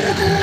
Yeah.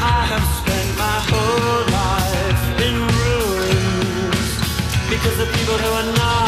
I have spent my whole life in ruins because the people who are not.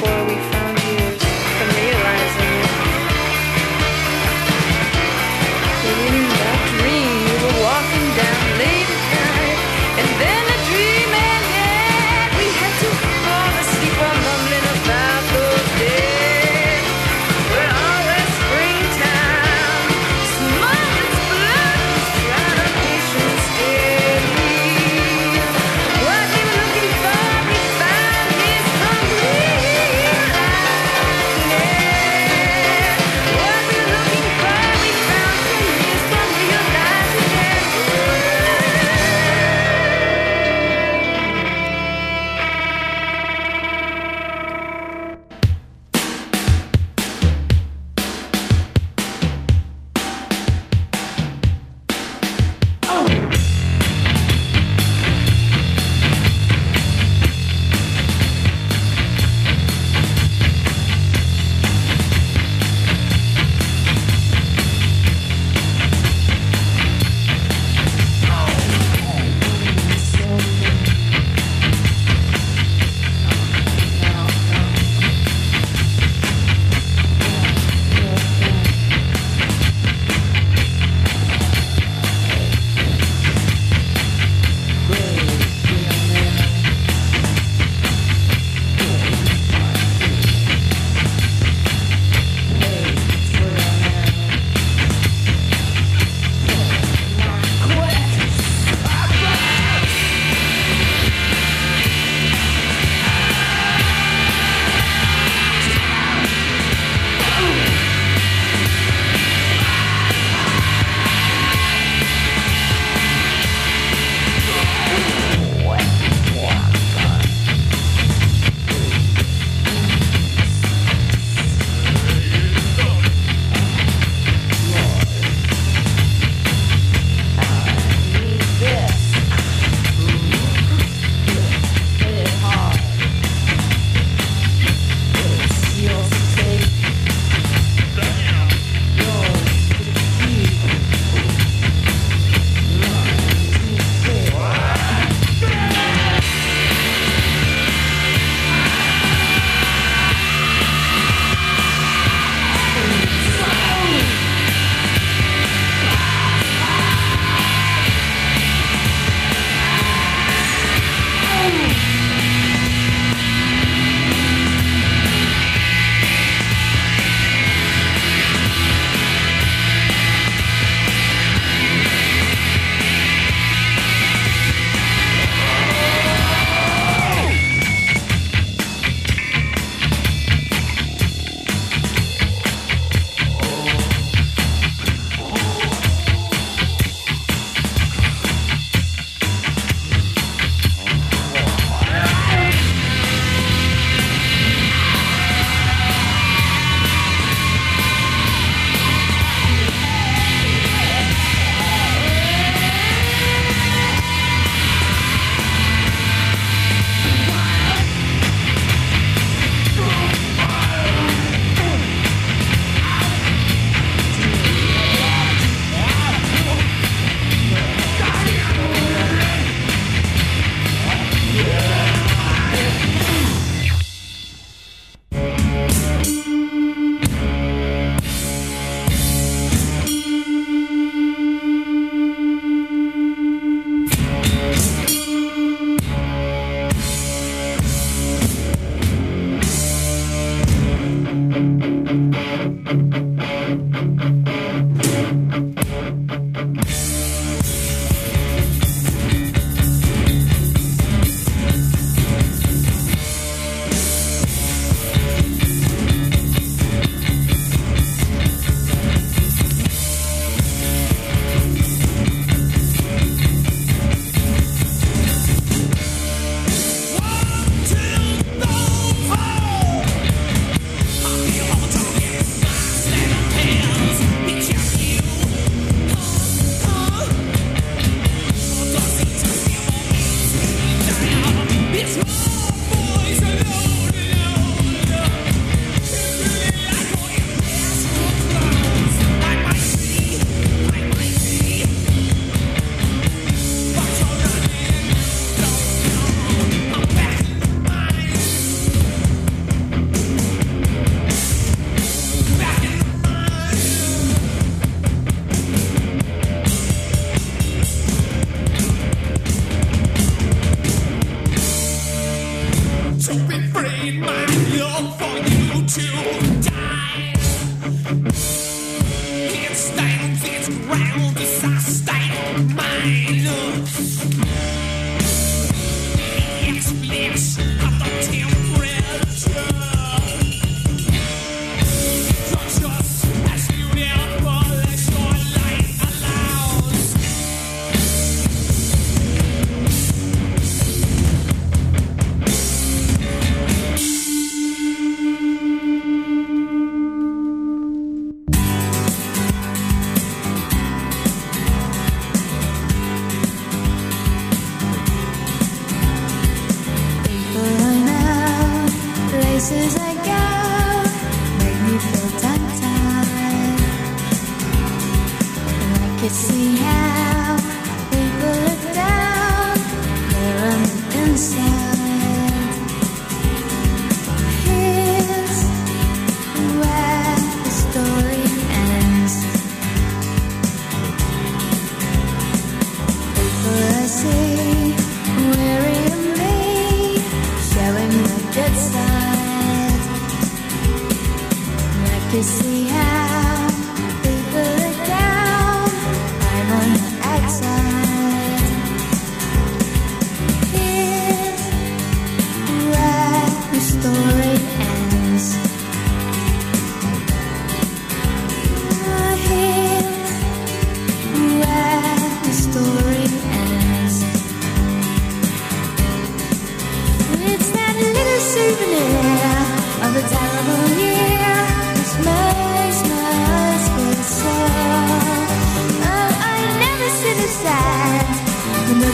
For we found years from realizing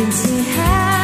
can see how